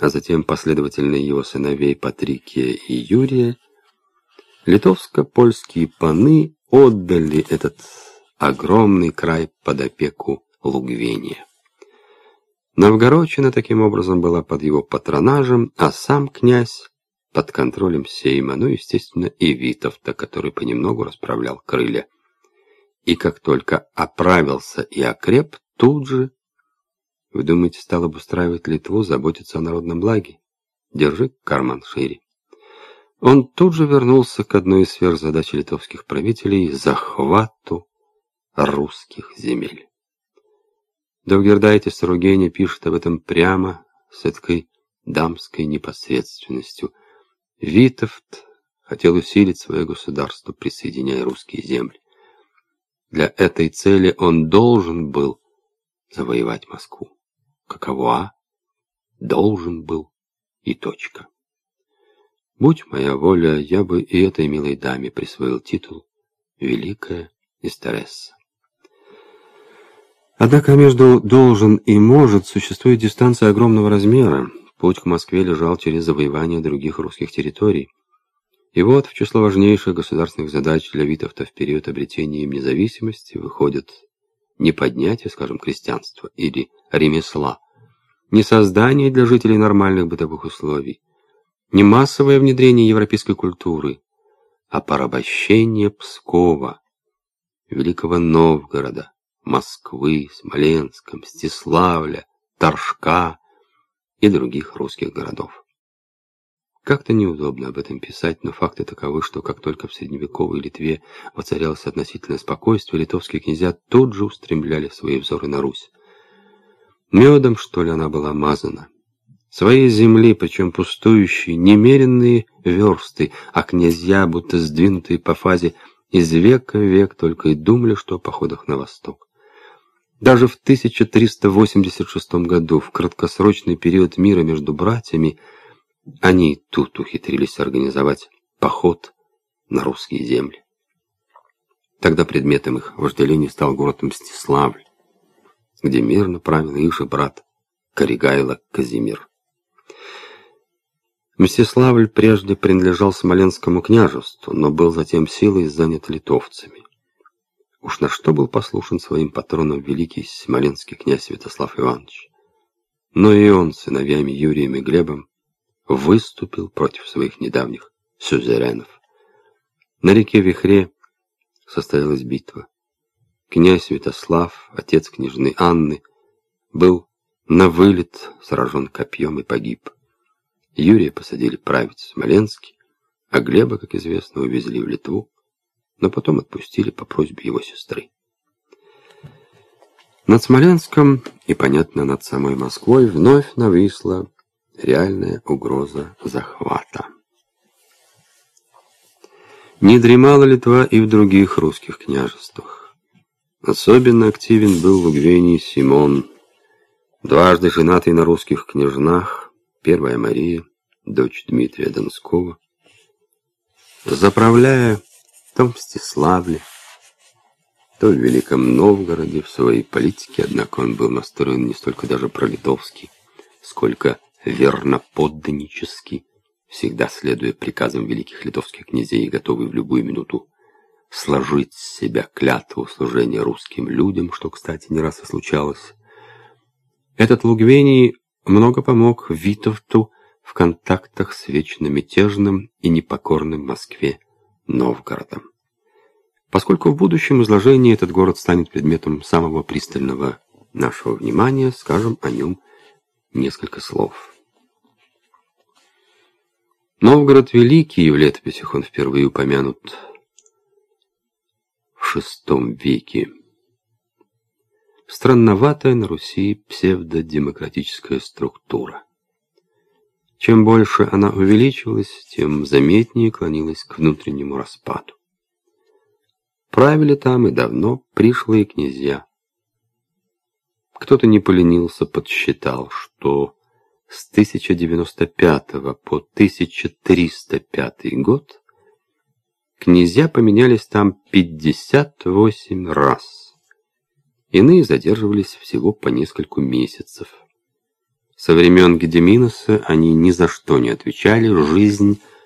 а затем последовательно его сыновей Патрикия и Юрия, литовско-польские паны отдали этот огромный край под опеку Лугвения. Новгородчина таким образом была под его патронажем, а сам князь под контролем Сейма, ну, естественно, и Витовта, который понемногу расправлял крылья. И как только оправился и окреп, тут же, вы думаете, стал обустраивать Литву, заботиться о народном благе? Держи карман шире. Он тут же вернулся к одной из сфер задач литовских правителей – захвату русских земель. Довгердайтис Ругеня пишет об этом прямо, с этой дамской непосредственностью. Витовт хотел усилить свое государство, присоединяя русские земли. Для этой цели он должен был завоевать Москву. Какова? Должен был и точка. Будь моя воля, я бы и этой милой даме присвоил титул «Великая Истересса». Однако между «должен» и «может» существует дистанция огромного размера. Путь к Москве лежал через завоевание других русских территорий. И вот в число важнейших государственных задач для Витовта в период обретения им независимости выходит не поднятие, скажем, крестьянства или ремесла, не создание для жителей нормальных бытовых условий, не массовое внедрение европейской культуры, а порабощение Пскова, Великого Новгорода, Москвы, Смоленска, Мстиславля, Торжка и других русских городов. Как-то неудобно об этом писать, но факты таковы, что как только в средневековой Литве воцарялось относительное спокойствие, литовские князья тут же устремляли свои взоры на Русь. Медом, что ли, она была мазана. Своей земли, причем пустующей, немеренные версты, а князья, будто сдвинутые по фазе, из века в век только и думали, что о походах на восток. Даже в 1386 году, в краткосрочный период мира между братьями, они тут ухитрились организовать поход на русские земли. Тогда предметом их вожделения стал город Мстиславль, где мирно правил их же брат Коригайло Казимир. Мстиславль прежде принадлежал Смоленскому княжеству, но был затем силой занят литовцами. Уж на что был послушен своим патронам великий смоленский князь Святослав Иванович. Но и он, сыновьями Юрием и Глебом, выступил против своих недавних сюзеренов. На реке Вихре состоялась битва. Князь Святослав, отец княжны Анны, был на вылет сражен копьем и погиб. Юрия посадили править в Смоленске, а Глеба, как известно, увезли в Литву, но потом отпустили по просьбе его сестры. Над Смоленском и, понятно, над самой Москвой вновь нависла реальная угроза захвата. Не дремала Литва и в других русских княжествах. Особенно активен был в Угвении Симон, дважды женатый на русских княжнах, первая Мария, дочь Дмитрия Донского, заправляя то в Мстиславле, то в Великом Новгороде. В своей политике, однако он был настроен не столько даже пролитовский, сколько верноподданнический, всегда следуя приказам великих литовских князей и готовый в любую минуту сложить с себя клятву служения русским людям, что, кстати, не раз и случалось. Этот Лугвений много помог Витовту в контактах с вечно мятежным и непокорным Москве Новгородом. Поскольку в будущем изложении этот город станет предметом самого пристального нашего внимания, скажем о нем несколько слов. Новгород Великий, в летописях он впервые упомянут VI веке. Странноватая на Руси псевдодемократическая структура. Чем больше она увеличивалась, тем заметнее клонилась к внутреннему распаду. Правили там и давно пришлые князья. Кто-то не поленился, подсчитал, что с 1095 по 1305 год князья поменялись там 58 раз. Иные задерживались всего по нескольку месяцев. Со времен Гедеминоса они ни за что не отвечали, жизнь